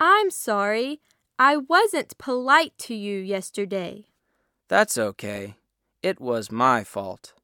I'm sorry. I wasn't polite to you yesterday. That's okay. It was my fault.